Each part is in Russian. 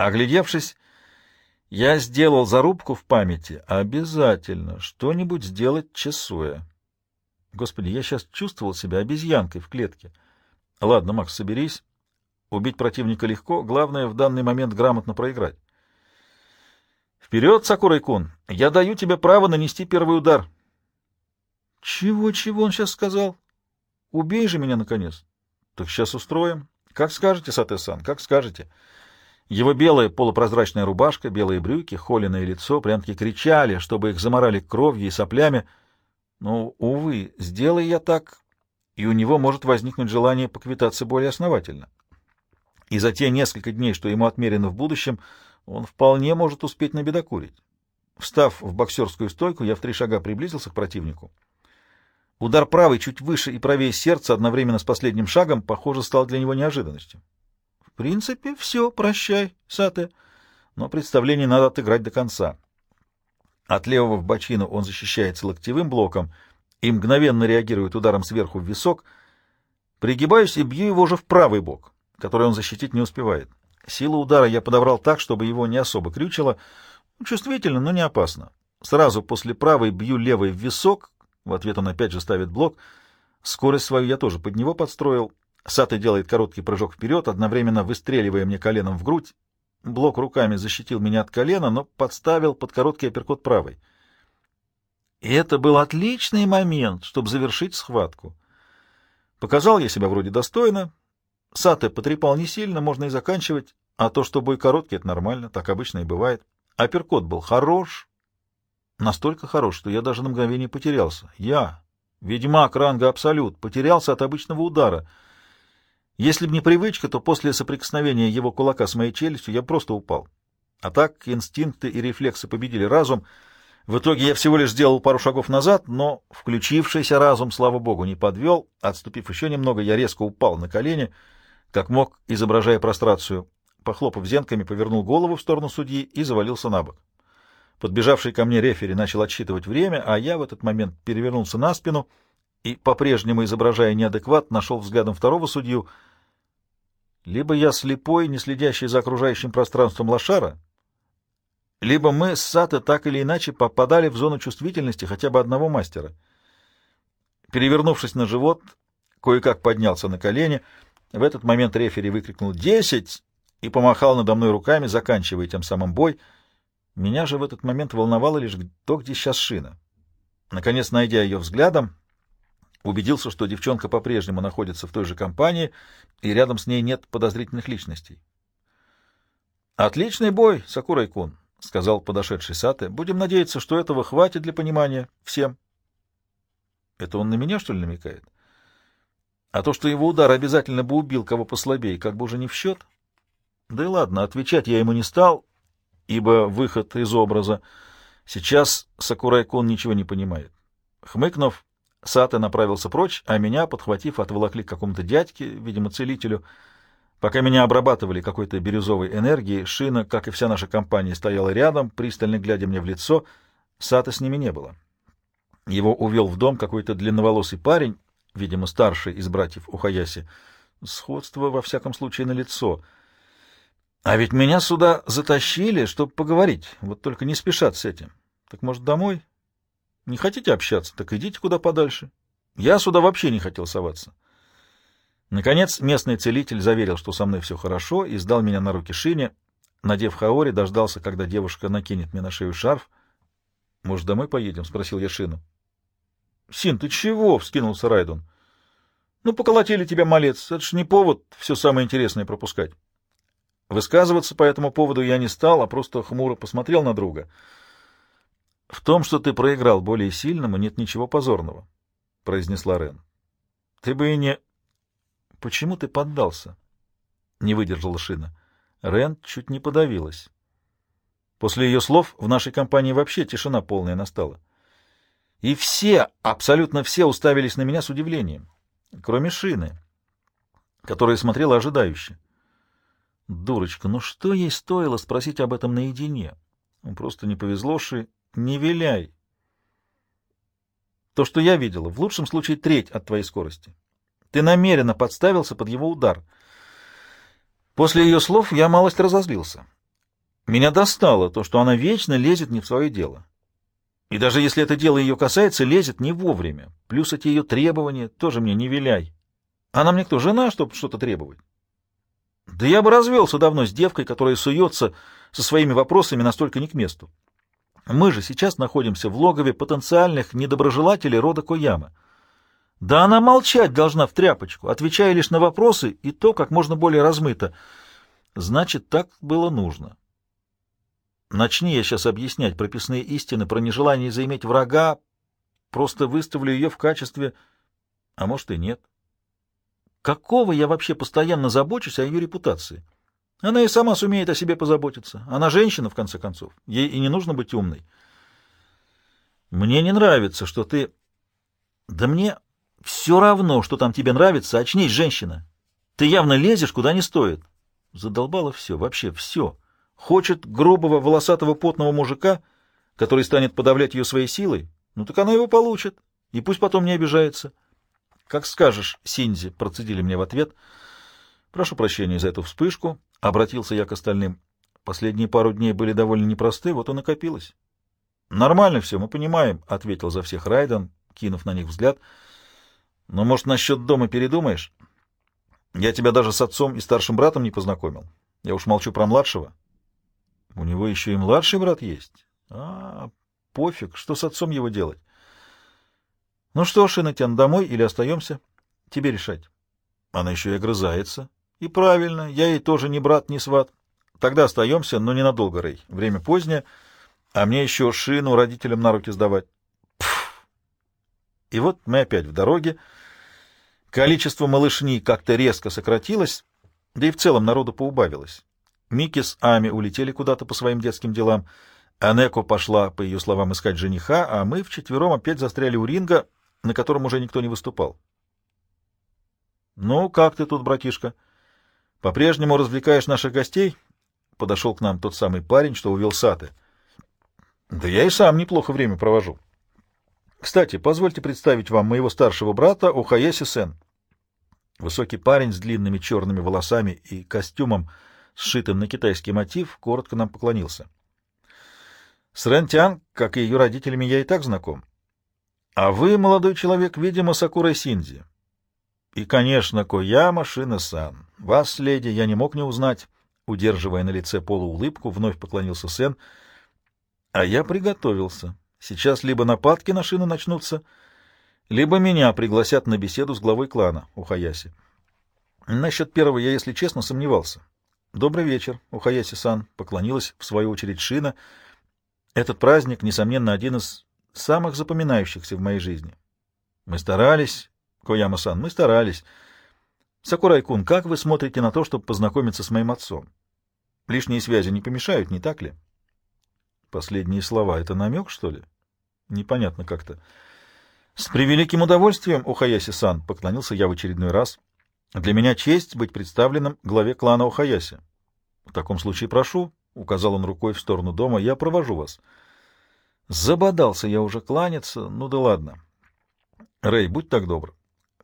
Оглядевшись, я сделал зарубку в памяти. Обязательно что-нибудь сделать часуя. Господи, я сейчас чувствовал себя обезьянкой в клетке. Ладно, Макс, соберись. Убить противника легко, главное в данный момент грамотно проиграть. Вперед, Сакурай-кун! Я даю тебе право нанести первый удар. Чего, чего он сейчас сказал? Убей же меня, наконец. Так сейчас устроим. Как скажете, Сате-сан, как скажете. Его белая полупрозрачная рубашка, белые брюки, холеное лицо прям-таки кричали, чтобы их заморали кровью и соплями. Но, увы, сделай я так, и у него может возникнуть желание поквитаться более основательно. И за те несколько дней, что ему отмерено в будущем, он вполне может успеть набедокурить. Встав в боксерскую стойку, я в три шага приблизился к противнику. Удар правый чуть выше и правее сердца одновременно с последним шагом, похоже, стал для него неожиданностью. Принципе, все, прощай, Сате. Но представление надо отыграть до конца. От левого в бочину он защищается локтевым блоком и мгновенно реагирует ударом сверху в висок. Пригибаюсь и бью его же в правый бок, который он защитить не успевает. Силу удара я подобрал так, чтобы его не особо крючило. Чувствительно, но не опасно. Сразу после правой бью левый в висок, в ответ он опять же ставит блок. Скорость свою я тоже под него подстроил. Саты делает короткий прыжок вперед, одновременно выстреливая мне коленом в грудь. Блок руками защитил меня от колена, но подставил под короткий апперкот правой. И это был отличный момент, чтобы завершить схватку. Показал я себя вроде достойно, Саты потрепал не сильно, можно и заканчивать, а то, что бой короткий, это нормально, так обычно и бывает. Апперкот был хорош, настолько хорош, что я даже на мгновение потерялся. Я, ведьмак ранга Абсолют, потерялся от обычного удара. Если б не привычка, то после соприкосновения его кулака с моей челюстью я просто упал. А так инстинкты и рефлексы победили разум. В итоге я всего лишь сделал пару шагов назад, но включившийся разум, слава богу, не подвел. Отступив еще немного, я резко упал на колени — как мог, изображая прострацию. Похлопав зенками, повернул голову в сторону судьи и завалился на бок. Подбежавший ко мне рефери начал отсчитывать время, а я в этот момент перевернулся на спину и, по-прежнему изображая неадекват, нашел взглядом второго судью. Либо я слепой, не следящий за окружающим пространством лошара, либо мы с Сато так или иначе попадали в зону чувствительности хотя бы одного мастера. Перевернувшись на живот, кое-как поднялся на колени — в этот момент рефери выкрикнул «Десять!» и помахал надо мной руками, заканчивая тем самым бой. Меня же в этот момент волновало лишь то, где сейчас шина. Наконец, найдя ее взглядом, убедился, что девчонка по-прежнему находится в той же компании, и рядом с ней нет подозрительных личностей. «Отличный бой, Сакурай-кун», — сказал подошедший Сате. «Будем надеяться, что этого хватит для понимания всем». «Это он на меня, что ли, намекает?» А то, что его удар обязательно бы убил кого послабее, как бы уже не в счет. Да и ладно, отвечать я ему не стал, ибо выход из образа. Сейчас Сакурай-кун ничего не понимает. Хмыкнув, Сата направился прочь, а меня, подхватив, отволокли к какому-то дядьке, видимо, целителю. Пока меня обрабатывали какой-то бирюзовой энергией, Шина, как и вся наша компания, стояла рядом, пристально глядя мне в лицо. Сата с ними не было. Его увел в дом какой-то длинноволосый парень, видимо, старший из братьев Ухаяси. Сходство, во всяком случае, на лицо. А ведь меня сюда затащили, чтобы поговорить, вот только не спешат с этим. Так, может, домой? Не хотите общаться, так идите куда подальше. Я сюда вообще не хотел соваться. Наконец, местный целитель заверил, что со мной все хорошо, и сдал меня на руки Шине. Надев хаори, дождался, когда девушка накинет мне на шею шарф. — Может, домой поедем? — спросил я Шину. — Син, ты чего? — вскинулся Райдун. — Ну, поколотили тебя, малец. Это ж не повод все самое интересное пропускать. Высказываться по этому поводу я не стал, а просто хмуро посмотрел на друга. — В том, что ты проиграл более сильному, нет ничего позорного, — произнесла Рен. — Ты бы и не... — Почему ты поддался? — не выдержала Шина. Рен чуть не подавилась. После ее слов в нашей компании вообще тишина полная настала. — и все, абсолютно все уставились на меня с удивлением, кроме Шины, которая смотрела ожидающе. Дурочка, ну что ей стоило спросить об этом наедине? Просто не повезло, Ши, не виляй. То, что я видела, в лучшем случае треть от твоей скорости. Ты намеренно подставился под его удар. После ее слов я малость разозлился. Меня достало то, что она вечно лезет не в свое дело. И даже если это дело ее касается, лезет не вовремя. Плюс эти ее требования тоже мне не виляй. Она мне кто, жена, чтобы что-то требовать? Да я бы развелся давно с девкой, которая суется со своими вопросами настолько не к месту. Мы же сейчас находимся в логове потенциальных недоброжелателей рода Кояма. Да она молчать должна в тряпочку, отвечая лишь на вопросы, и то как можно более размыто. Значит, так было нужно. Начни я сейчас объяснять прописные истины про нежелание заиметь врага, просто выставлю ее в качестве... А может и нет. Какого я вообще постоянно забочусь о ее репутации? Она и сама сумеет о себе позаботиться. Она женщина, в конце концов. Ей и не нужно быть умной. Мне не нравится, что ты... Да мне все равно, что там тебе нравится. Очнись, женщина. Ты явно лезешь, куда не стоит. Задолбало все, вообще все. Хочет грубого, волосатого, потного мужика, который станет подавлять ее своей силой? Ну так она его получит, и пусть потом не обижается. Как скажешь, Синзи, процедили мне в ответ. Прошу прощения за эту вспышку, обратился я к остальным. Последние пару дней были довольно непросты, вот и накопилось. Нормально все, мы понимаем, ответил за всех Райден, кинув на них взгляд. Но, может, насчет дома передумаешь? Я тебя даже с отцом и старшим братом не познакомил. Я уж молчу про младшего. У него еще и младший брат есть. А, пофиг, что с отцом его делать? Ну что, Шинатян, домой или остаемся? Тебе решать. Она еще и огрызается. И правильно, я ей тоже не брат, не сват. Тогда остаемся, но ненадолго, Рэй. Время позднее, а мне еще шину родителям на руки сдавать. Пфф. И вот мы опять в дороге. Количество малышней как-то резко сократилось, да и в целом народу поубавилось. Микки с Ами улетели куда-то по своим детским делам. Анеко пошла, по ее словам, искать жениха, а мы вчетвером опять застряли у ринга, на котором уже никто не выступал. — Ну, как ты тут, братишка? По-прежнему развлекаешь наших гостей? Подошел к нам тот самый парень, что увел Саты. — Да я и сам неплохо время провожу. Кстати, позвольте представить вам моего старшего брата Охаяси Сен. Высокий парень с длинными черными волосами и костюмом, сшитым на китайский мотив, коротко нам поклонился. С Рентян, как и ее родителями, я и так знаком. А вы, молодой человек, видимо, Сакура Синзи. И, конечно, Кояма Шина-сан. Вас, леди, я не мог не узнать. Удерживая на лице полуулыбку, вновь поклонился Сен. А я приготовился. Сейчас либо нападки на Шину начнутся, либо меня пригласят на беседу с главой клана Ухаяси. Насчет первого я, если честно, сомневался. «Добрый вечер, Ухаяси-сан», — поклонилась в свою очередь Шина. «Этот праздник, несомненно, один из самых запоминающихся в моей жизни. Мы старались, Кояма-сан, мы старались. Сакурай-кун, как вы смотрите на то, чтобы познакомиться с моим отцом? Лишние связи не помешают, не так ли?» Последние слова — это намек, что ли? Непонятно как-то. «С превеликим удовольствием, Ухаяси-сан», — поклонился я в очередной раз. Для меня честь быть представленным главе клана Охаяси. В таком случае прошу, — указал он рукой в сторону дома, — я провожу вас. Забодался я уже кланяться, ну да ладно. Рэй, будь так добр,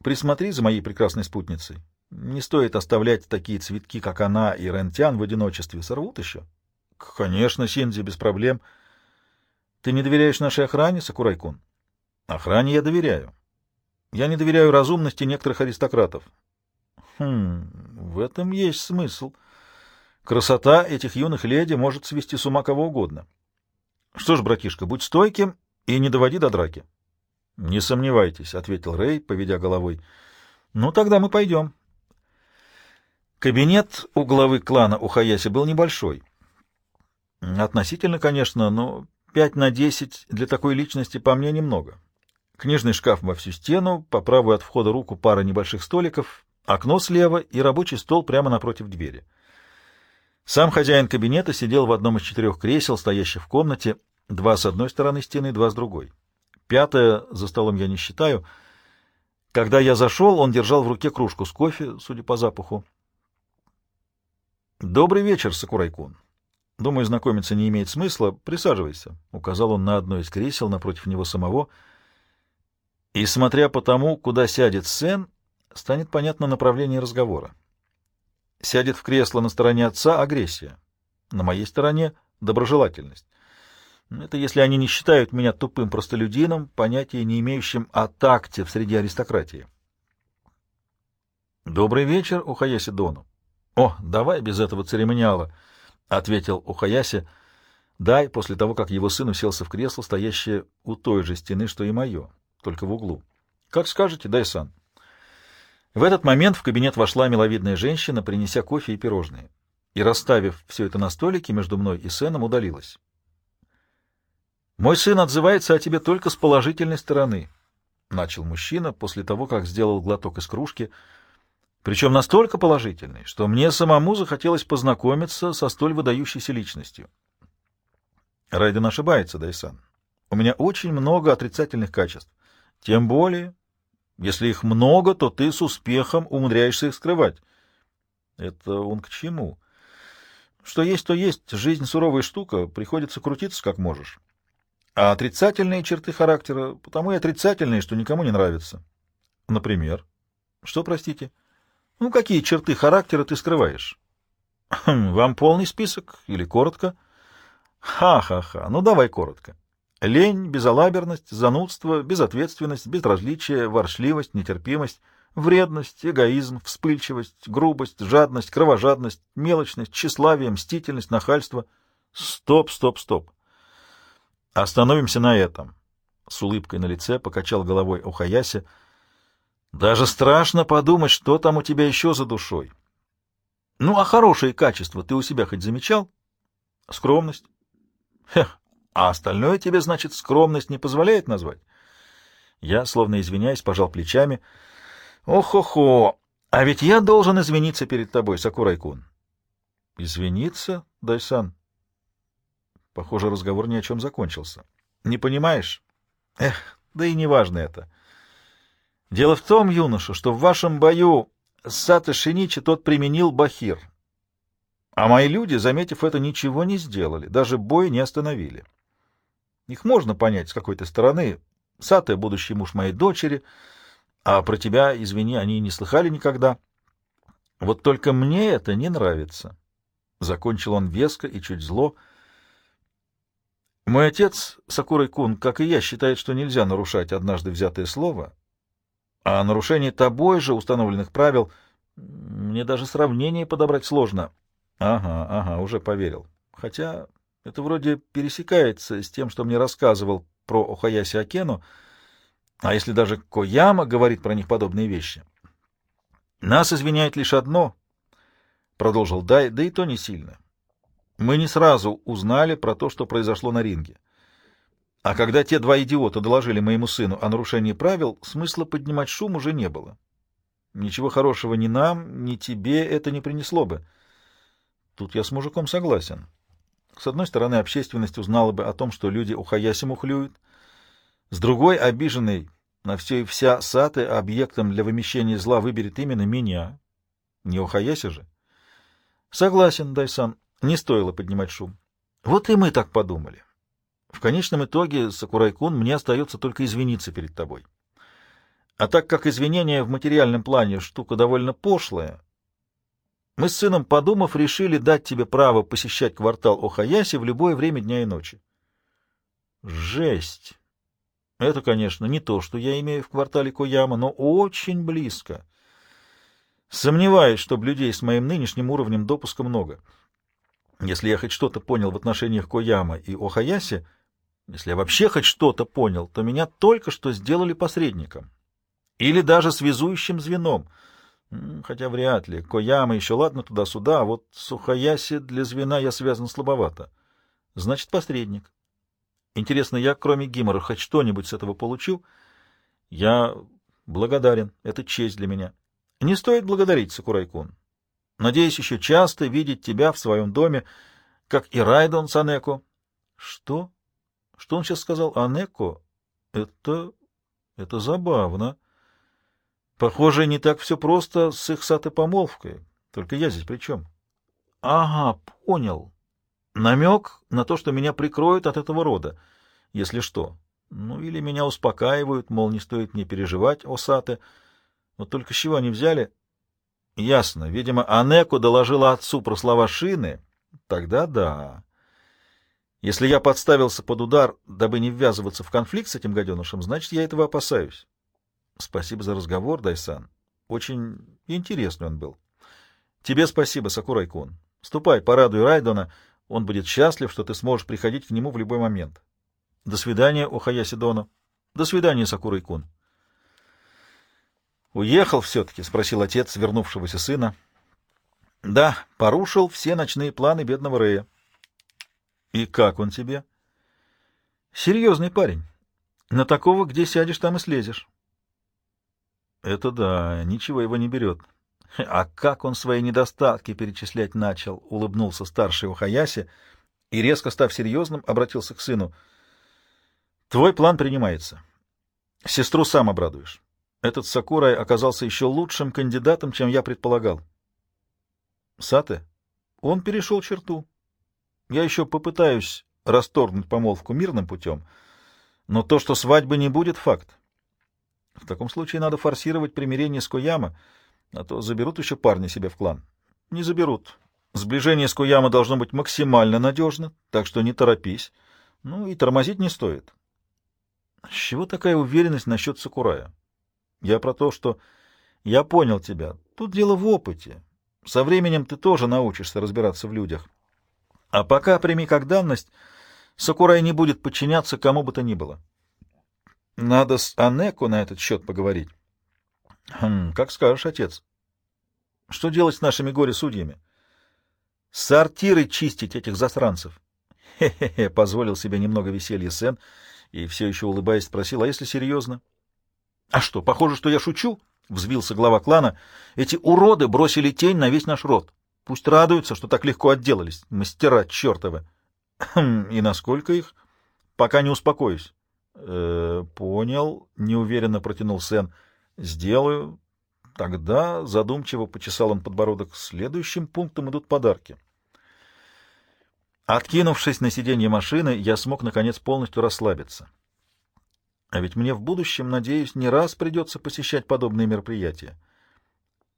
присмотри за моей прекрасной спутницей. Не стоит оставлять такие цветки, как она и Рентян в одиночестве. Сорвут еще? — Конечно, Синзи, без проблем. — Ты не доверяешь нашей охране, Сакурайкун? — Охране я доверяю. Я не доверяю разумности некоторых аристократов. Хм, в этом есть смысл. Красота этих юных леди может свести с ума кого угодно. Что ж, братишка, будь стойким и не доводи до драки. — Не сомневайтесь, — ответил Рэй, поведя головой. — Ну, тогда мы пойдем. Кабинет у главы клана у Хаяси был небольшой. Относительно, конечно, но пять на десять для такой личности по мне немного. Книжный шкаф во всю стену, по правую от входа руку пара небольших столиков, Окно слева и рабочий стол прямо напротив двери. Сам хозяин кабинета сидел в одном из четырех кресел, стоящих в комнате, два с одной стороны стены, два с другой. Пятое за столом я не считаю. Когда я зашел, он держал в руке кружку с кофе, судя по запаху. «Добрый вечер, Сакурайкун. Думаю, знакомиться не имеет смысла. Присаживайся», — указал он на одно из кресел напротив него самого. И, смотря по тому, куда сядет Сен, станет понятно направление разговора. Сядет в кресло на стороне отца — агрессия. на моей стороне доброжелательность. Это если они не считают меня тупым простолюдином, понятия не имеющим о такте в среде аристократии. «Добрый вечер, Ухаяси Дону». «О, давай без этого церемониала», — ответил Ухаяси. «Дай, после того, как его сын уселся в кресло, стоящее у той же стены, что и мое, только в углу. Как скажете, дай-сан». В этот момент в кабинет вошла миловидная женщина, принеся кофе и пирожные, и, расставив все это на столике между мной и сыном, удалилась. «Мой сын отзывается о тебе только с положительной стороны», — начал мужчина после того, как сделал глоток из кружки, причем настолько положительный, что мне самому захотелось познакомиться со столь выдающейся личностью. Райден ошибается, Дайсан. У меня очень много отрицательных качеств. Тем более, если их много, то ты с успехом умудряешься их скрывать. Это он к чему? Что есть, то есть. Жизнь суровая штука, приходится крутиться как можешь. А отрицательные черты характера, потому и отрицательные, что никому не нравятся. Например? Что, простите? Ну, какие черты характера ты скрываешь? Хм, вам полный список или коротко? Ха-ха-ха. Ну, давай коротко. Лень, безалаберность, занудство, безответственность, безразличие, воршливость, нетерпимость, вредность, эгоизм, вспыльчивость, грубость, жадность, кровожадность, мелочность, тщеславие, мстительность, нахальство. Стоп, стоп, стоп. Остановимся на этом. С улыбкой на лице покачал головой Ухаяси. Даже страшно подумать, что там у тебя еще за душой. Ну, а хорошие качества ты у себя хоть замечал? Скромность. Хех, а остальное тебе, значит, скромность не позволяет назвать? Я, словно извиняясь, пожал плечами. Ох-хо-хо, а ведь я должен извиниться перед тобой, Сакурай-кун. Извиниться, Дайсан? Похоже, разговор ни о чем закончился. Не понимаешь? Эх, да и не важно это. Дело в том, юноша, что в вашем бою с Сато Шиничи тот применил бахир. А мои люди, заметив это, ничего не сделали, даже бой не остановили. Их можно понять с какой-то стороны. Сато — будущий муж моей дочери, а про тебя, извини, они не слыхали никогда. Вот только мне это не нравится. Закончил он веско и чуть зло — мой отец, Сакурой Кун, как и я, считает, что нельзя нарушать однажды взятое слово, а нарушение тобой же установленных правил мне даже сравнение подобрать сложно. Ага, ага, уже поверил. Хотя это вроде пересекается с тем, что мне рассказывал про Охаяси Акену, а если даже Кояма говорит про них подобные вещи. Нас извиняет лишь одно, — продолжил Дай, да и то не сильно. Мы не сразу узнали про то, что произошло на ринге. А когда те два идиота доложили моему сыну о нарушении правил, смысла поднимать шум уже не было. Ничего хорошего ни нам, ни тебе это не принесло бы. Тут я с мужиком согласен. С одной стороны, общественность узнала бы о том, что люди у Хаяси мухлюют. С другой, обиженный на все и вся Саты объектом для вымещения зла выберет именно меня. Не у Хаяси же. Согласен, Дайсан. Не стоило поднимать шум. Вот и мы так подумали. В конечном итоге, Сакурай-кун, мне остается только извиниться перед тобой. А так как извинения в материальном плане штука довольно пошлая, мы с сыном, подумав, решили дать тебе право посещать квартал Охаяси в любое время дня и ночи. Жесть! Это, конечно, не то, что я имею в квартале Кояма, но очень близко. Сомневаюсь, чтобы людей с моим нынешним уровнем допуска много. Если я хоть что-то понял в отношениях Кояма и Охаяси, если я вообще хоть что-то понял, то меня только что сделали посредником. Или даже связующим звеном. Хотя вряд ли. Кояма еще ладно туда-сюда, а вот с Охаяси для звена я связан слабовато. Значит, посредник. Интересно, я, кроме Гимора, хоть что-нибудь с этого получил? Я благодарен. Это честь для меня. Не стоит благодарить, Сакурайкун. Надеюсь еще часто видеть тебя в своем доме, как и Райдон с Анеко. Что? Что он сейчас сказал? Анеко? Это... это забавно. Похоже, не так все просто с их сатой помолвкой. Только я здесь при чем? Ага, понял. Намек на то, что меня прикроют от этого рода, если что. Ну, или меня успокаивают, мол, не стоит мне переживать о Сате. Но только с чего они взяли? Ясно. Видимо, Анеку доложила отцу про слова Шины, Тогда да. Если я подставился под удар, дабы не ввязываться в конфликт с этим гаденышем, значит, я этого опасаюсь. Спасибо за разговор, Дайсан. Очень интересный он был. Тебе спасибо, Сакурай-кун. Ступай, порадуй Райдона. Он будет счастлив, что ты сможешь приходить к нему в любой момент. До свидания, Охаяси Доно. До свидания, Сакурай-кун. Уехал все-таки? — спросил отец вернувшегося сына. — Да, порушил все ночные планы бедного Рея. — И как он тебе? — Серьезный парень. На такого, где сядешь, там и слезешь. — Это да, ничего его не берет. — А как он свои недостатки перечислять начал? — улыбнулся старший Ухаяси и, резко став серьезным, обратился к сыну. — Твой план принимается. Сестру сам обрадуешь. Этот Сакурай оказался еще лучшим кандидатом, чем я предполагал. Сате, он перешел черту. Я еще попытаюсь расторгнуть помолвку мирным путем, но то, что свадьбы не будет, — факт. В таком случае надо форсировать примирение с Кояма, а то заберут еще парни себе в клан. Не заберут. Сближение с Кояма должно быть максимально надежно, так что не торопись. Ну и тормозить не стоит. С чего такая уверенность насчет Сакурая? Я про то, что я понял тебя. Тут дело в опыте. Со временем ты тоже научишься разбираться в людях. А пока прими как данность, Сакурай не будет подчиняться кому бы то ни было. Надо с Анеку на этот счет поговорить. Хм, как скажешь, отец. Что делать с нашими горе-судьями? Сортиры чистить этих засранцев. Хе-хе-хе, позволил себе немного веселья Сен и все еще улыбаясь спросил, а если серьезно? —— А что, похоже, что я шучу? — взвился глава клана. — Эти уроды бросили тень на весь наш род. Пусть радуются, что так легко отделались. Мастера чертовы. Хм, — И насколько их? — Пока не успокоюсь. «Э, — Понял, — неуверенно протянул Сен. — Сделаю. Тогда задумчиво почесал он подбородок. Следующим пунктом идут подарки. Откинувшись на сиденье машины, я смог, наконец, полностью расслабиться. А ведь мне в будущем, надеюсь, не раз придется посещать подобные мероприятия.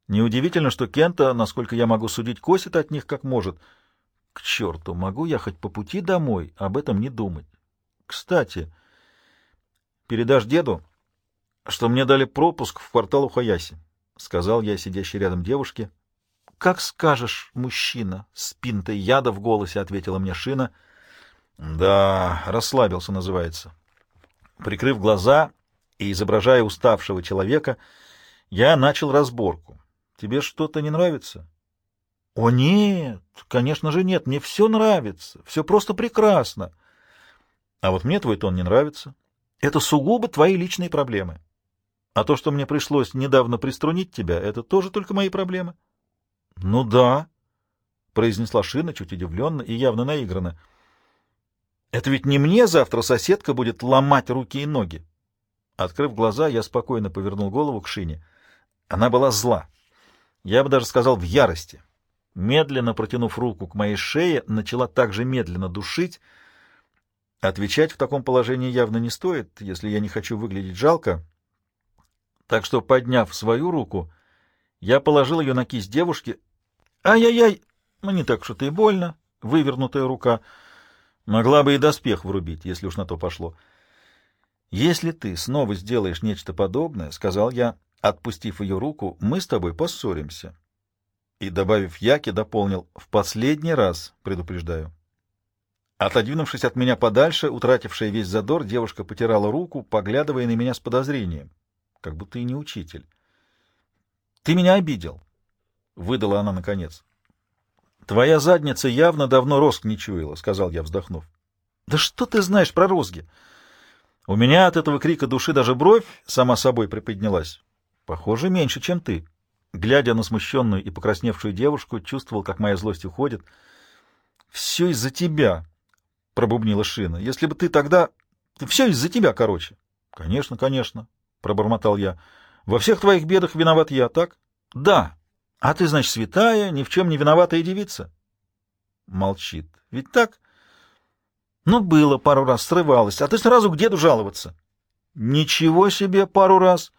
Неудивительно, что Кента, насколько я могу судить, косит от них как может. К черту, могу я хоть по пути домой об этом не думать. Кстати, передашь деду, что мне дали пропуск в квартал Ухаяси, — сказал я сидящей рядом девушке. — Как скажешь, мужчина, — с пинтой яда в голосе ответила мне Шина. — Да, расслабился, называется. Прикрыв глаза и изображая уставшего человека, я начал разборку. Тебе что-то не нравится? О, нет, конечно же нет, мне все нравится, все просто прекрасно. А вот мне твой тон не нравится. Это сугубо твои личные проблемы. А то, что мне пришлось недавно приструнить тебя, это тоже только мои проблемы. Ну да, произнесла Шина чуть удивленно и явно наигранно. Это ведь не мне завтра соседка будет ломать руки и ноги. Открыв глаза, я спокойно повернул голову к Шине. Она была зла. Я бы даже сказал, в ярости. Медленно протянув руку к моей шее, начала также медленно душить. Отвечать в таком положении явно не стоит, если я не хочу выглядеть жалко. Так что, подняв свою руку, я положил ее на кисть девушки. «Ай-яй-яй! Ну, не так это и больно!» Вывернутая рука — Могла бы и доспех врубить, если уж на то пошло. «Если ты снова сделаешь нечто подобное, — сказал я, отпустив ее руку, — мы с тобой поссоримся». И, добавив яки, дополнил «в последний раз, предупреждаю». Отодвинувшись от меня подальше, утратившая весь задор, девушка потирала руку, поглядывая на меня с подозрением, как будто и не учитель. «Ты меня обидел», — выдала она наконец. Твоя задница явно давно розг не чуяла, — сказал я, вздохнув. — Да что ты знаешь про розги? У меня от этого крика души даже бровь сама собой приподнялась. Похоже, меньше, чем ты. Глядя на смущенную и покрасневшую девушку, чувствовал, как моя злость уходит. — Все из-за тебя, — пробубнила Шина. — Если бы ты тогда... Все из-за тебя, короче. — Конечно, конечно, — пробормотал я. — Во всех твоих бедах виноват я, так? — Да, а ты, значит, святая, ни в чем не виноватая девица? Молчит. Ведь так? Ну, было пару раз, срывалась. А ты сразу к деду жаловаться. Ничего себе, пару раз.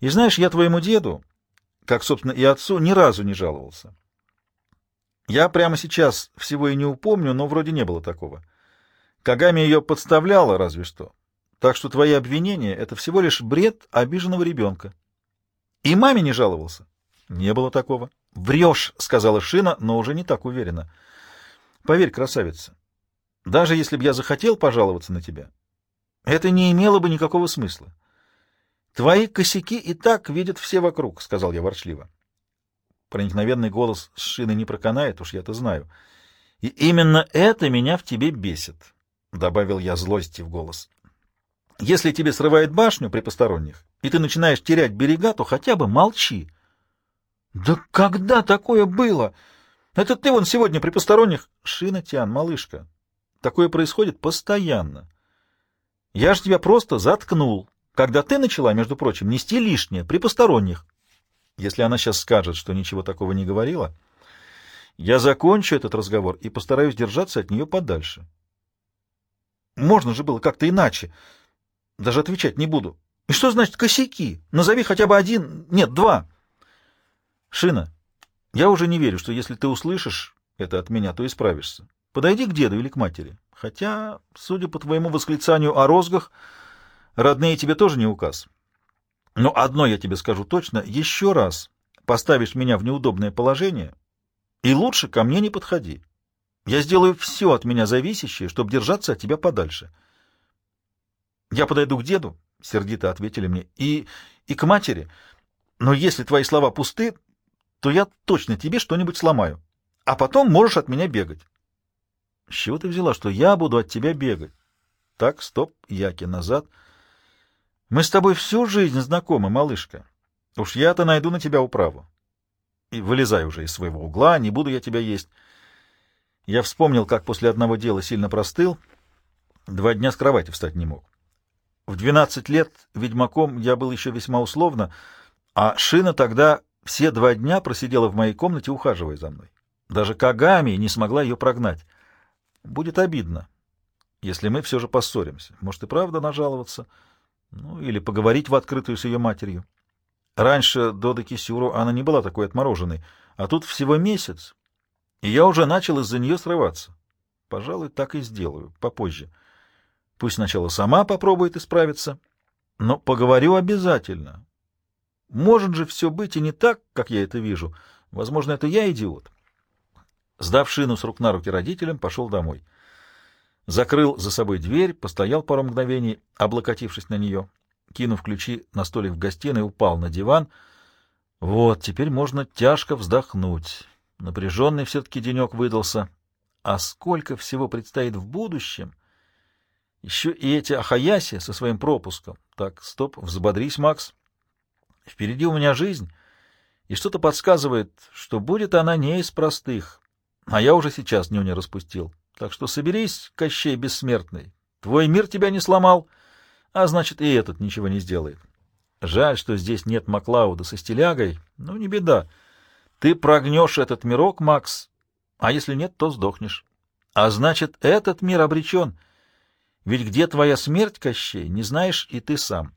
И знаешь, я твоему деду, как, собственно, и отцу, ни разу не жаловался. Я прямо сейчас всего и не упомню, но вроде не было такого. Кагами ее подставляла разве что. Так что твои обвинения — это всего лишь бред обиженного ребенка. И маме не жаловался? Не было такого. Врешь, — сказала Шина, но уже не так уверенно. Поверь, красавица, даже если бы я захотел пожаловаться на тебя, это не имело бы никакого смысла. Твои косяки и так видят все вокруг, — сказал я ворчливо. Проникновенный голос Шины не проканает, уж я-то знаю. И именно это меня в тебе бесит, — добавил я злости в голос. Если тебе срывает башню при посторонних, и ты начинаешь терять берега, то хотя бы молчи. Да когда такое было? Это ты вон сегодня при посторонних... Шина Тиан, малышка, такое происходит постоянно. Я же тебя просто заткнул, когда ты начала, между прочим, нести лишнее при посторонних. Если она сейчас скажет, что ничего такого не говорила, я закончу этот разговор и постараюсь держаться от нее подальше. Можно же было как-то иначе. Даже отвечать не буду. И что значит косяки? Назови хотя бы один, нет, два. Шина, я уже не верю, что если ты услышишь это от меня, то исправишься. Подойди к деду или к матери. Хотя, судя по твоему восклицанию о розгах, родные тебе тоже не указ. Но одно я тебе скажу точно, еще раз поставишь меня в неудобное положение, и лучше ко мне не подходи. Я сделаю все от меня зависящее, чтобы держаться от тебя подальше. Я подойду к деду, — сердито ответили мне, — и, и к матери. Но если твои слова пусты, то я точно тебе что-нибудь сломаю. А потом можешь от меня бегать. С чего ты взяла, что я буду от тебя бегать? Так, стоп, Яки, назад. Мы с тобой всю жизнь знакомы, малышка. Уж я-то найду на тебя управу. И вылезай уже из своего угла, не буду я тебя есть. Я вспомнил, как после одного дела сильно простыл, два дня с кровати встать не мог. В двенадцать лет ведьмаком я был еще весьма условно, а Шина тогда все два дня просидела в моей комнате, ухаживая за мной. Даже Кагами не смогла ее прогнать. Будет обидно, если мы все же поссоримся. Может и правда нажаловаться, ну или поговорить в открытую с ее матерью. Раньше, до Докисюру, она не была такой отмороженной, а тут всего месяц, и я уже начал из-за нее срываться. Пожалуй, так и сделаю, попозже. Пусть сначала сама попробует исправиться, но поговорю обязательно. Может же все быть и не так, как я это вижу. Возможно, это я идиот. Сдав шину с рук на руки родителям, пошел домой. Закрыл за собой дверь, постоял пару мгновений, облокотившись на нее. Кинув ключи на столик в гостиной, упал на диван. Вот, теперь можно тяжко вздохнуть. Напряженный все-таки денек выдался. А сколько всего предстоит в будущем! Еще и эти Ахаяси со своим пропуском. Так, стоп, взбодрись, Макс. Впереди у меня жизнь, и что-то подсказывает, что будет она не из простых. А я уже сейчас нюни распустил. Так что соберись, Кощей Бессмертный. Твой мир тебя не сломал, а значит, и этот ничего не сделает. Жаль, что здесь нет Маклауда со стилягой, но не беда. Ты прогнешь этот мирок, Макс, а если нет, то сдохнешь. А значит, этот мир обречен. Ведь где твоя смерть, Кощей, не знаешь и ты сам.